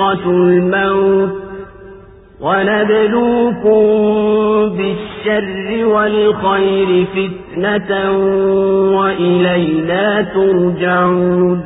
ذائقة الموت ونبلوكم بالشر والخير فتنة وإلينا ترجعون